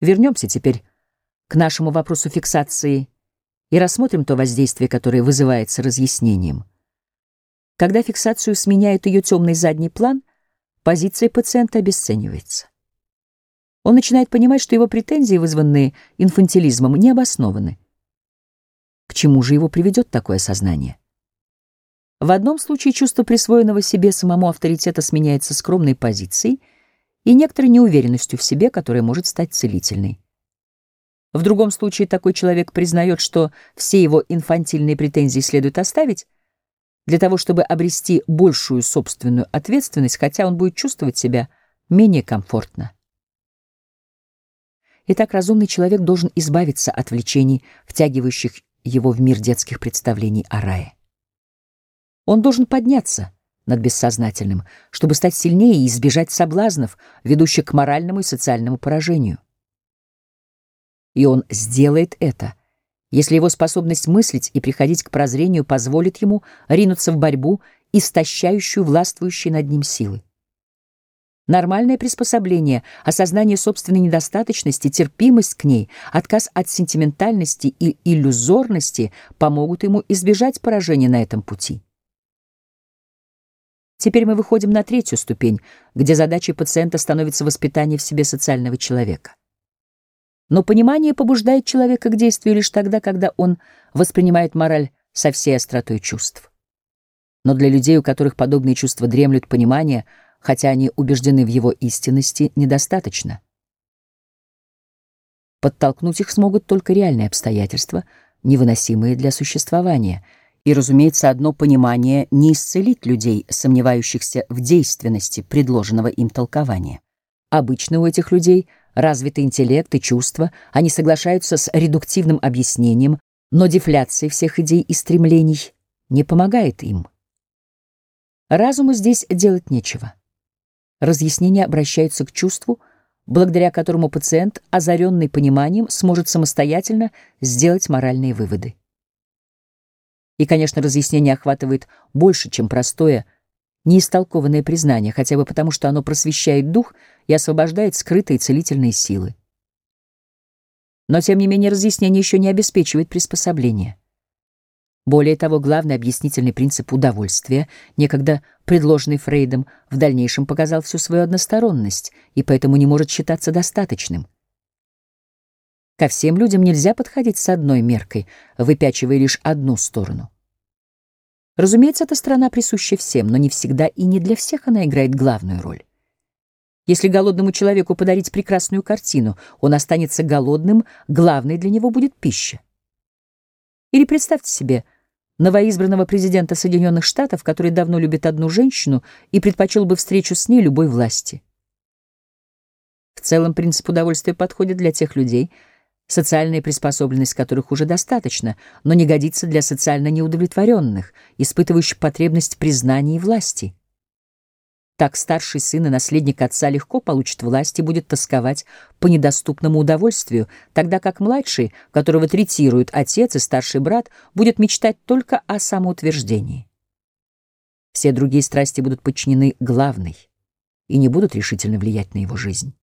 Вернемся теперь к нашему вопросу фиксации и рассмотрим то воздействие, которое вызывается разъяснением. Когда фиксацию сменяет ее темный задний план, позиция пациента обесценивается. Он начинает понимать, что его претензии, вызванные инфантилизмом, не обоснованы. К чему же его приведет такое сознание? В одном случае чувство присвоенного себе самому авторитета сменяется скромной позицией и некоторой неуверенностью в себе, которая может стать целительной. В другом случае такой человек признает, что все его инфантильные претензии следует оставить для того, чтобы обрести большую собственную ответственность, хотя он будет чувствовать себя менее комфортно. Итак, разумный человек должен избавиться от влечений, втягивающих его в мир детских представлений о рае. Он должен подняться над бессознательным, чтобы стать сильнее и избежать соблазнов, ведущих к моральному и социальному поражению. И он сделает это, если его способность мыслить и приходить к прозрению позволит ему ринуться в борьбу, истощающую властвующие над ним силы. Нормальное приспособление, осознание собственной недостаточности, терпимость к ней, отказ от сентиментальности и иллюзорности помогут ему избежать поражения на этом пути. Теперь мы выходим на третью ступень, где задачей пациента становится воспитание в себе социального человека. Но понимание побуждает человека к действию лишь тогда, когда он воспринимает мораль со всей остротой чувств. Но для людей, у которых подобные чувства дремлют, понимание — хотя они убеждены в его истинности, недостаточно. Подтолкнуть их смогут только реальные обстоятельства, невыносимые для существования. И, разумеется, одно понимание не исцелит людей, сомневающихся в действенности предложенного им толкования. Обычно у этих людей развитый интеллект и чувства, они соглашаются с редуктивным объяснением, но дефляция всех идей и стремлений не помогает им. Разуму здесь делать нечего. Разъяснения обращаются к чувству, благодаря которому пациент, озаренный пониманием, сможет самостоятельно сделать моральные выводы. И, конечно, разъяснение охватывает больше, чем простое, неистолкованное признание, хотя бы потому, что оно просвещает дух и освобождает скрытые целительные силы. Но, тем не менее, разъяснение еще не обеспечивает приспособление. Более того, главный объяснительный принцип удовольствия, некогда предложенный Фрейдом, в дальнейшем показал всю свою односторонность и поэтому не может считаться достаточным. Ко всем людям нельзя подходить с одной меркой, выпячивая лишь одну сторону. Разумеется, эта страна присуща всем, но не всегда и не для всех она играет главную роль. Если голодному человеку подарить прекрасную картину, он останется голодным, главной для него будет пища. Или представьте себе новоизбранного президента Соединенных Штатов, который давно любит одну женщину и предпочел бы встречу с ней любой власти. В целом принцип удовольствия подходит для тех людей, социальная приспособленность которых уже достаточно, но не годится для социально неудовлетворенных, испытывающих потребность признания и власти. Так старший сын и наследник отца легко получит власть и будет тосковать по недоступному удовольствию, тогда как младший, которого третируют отец и старший брат, будет мечтать только о самоутверждении. Все другие страсти будут подчинены главной и не будут решительно влиять на его жизнь.